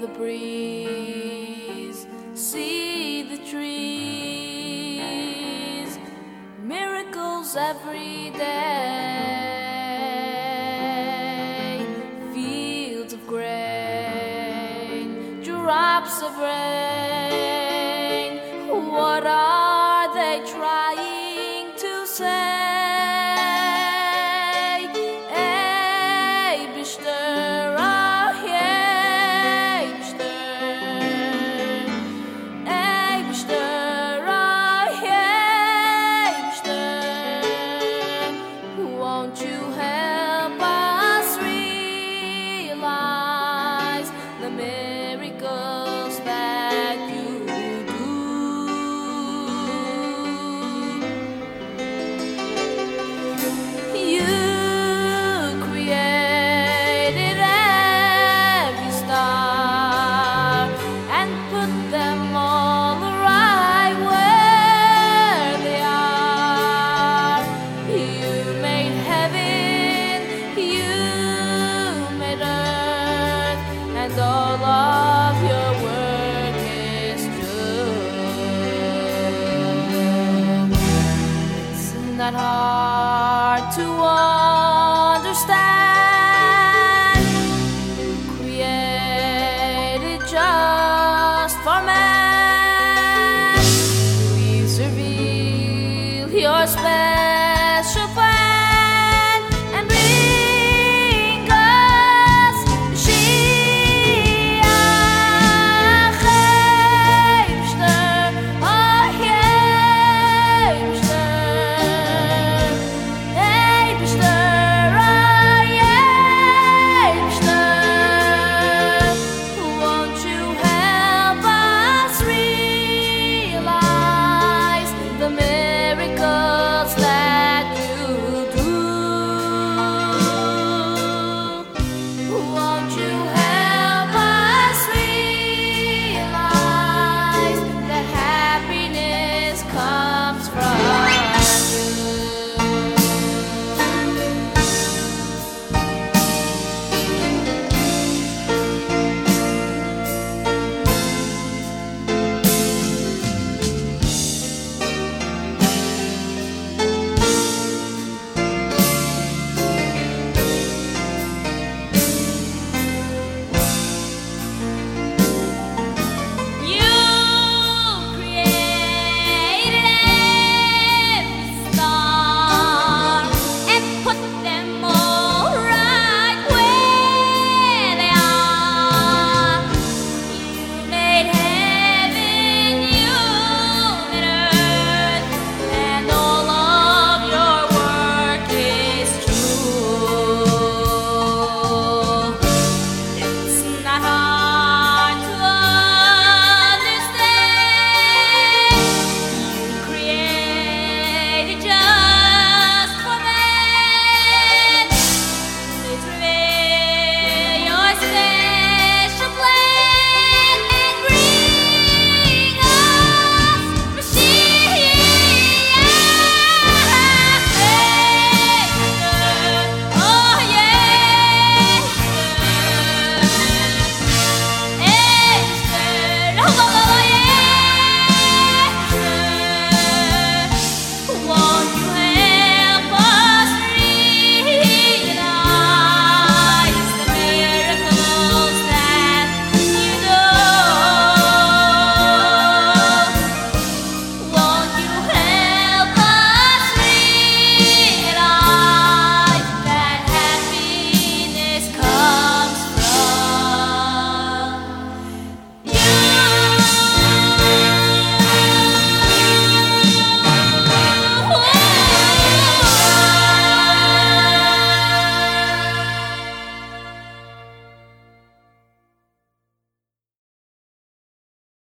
the breeze, see the trees, miracles every day, fields of grain, drops of rain. What are they trying to say? might